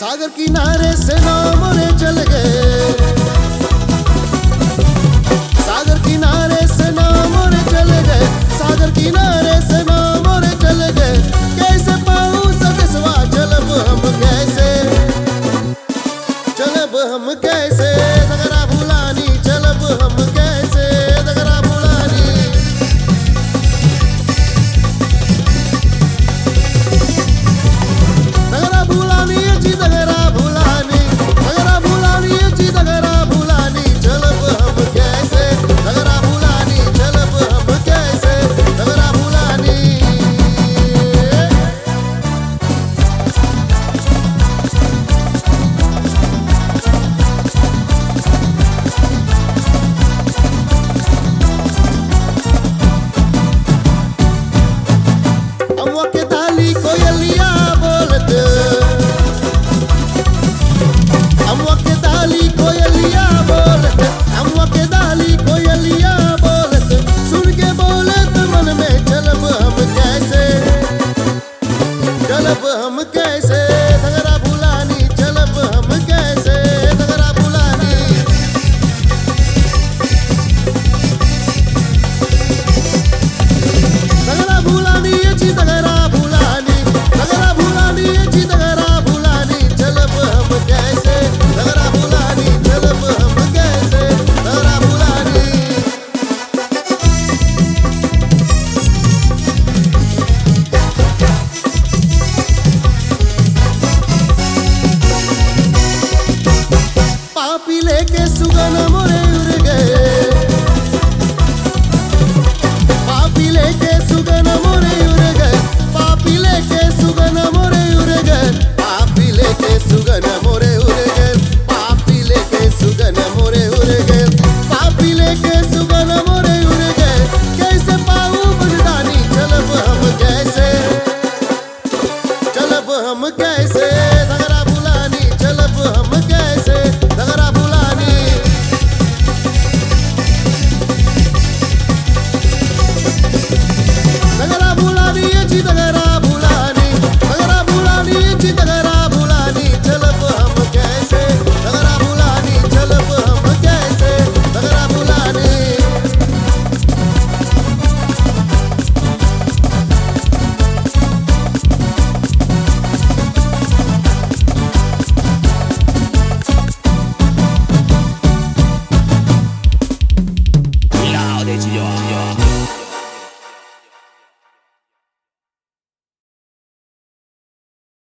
सागर किनारे से नाम चल गए। सागर किनारे से नाम चल गए। सागर किनारे से नाम चल गए। कैसे पाऊ सदस्वा चलब हम कैसे? चलब हम कैसे? हम कैसे? धरा बुलानी चलब हम कैसे?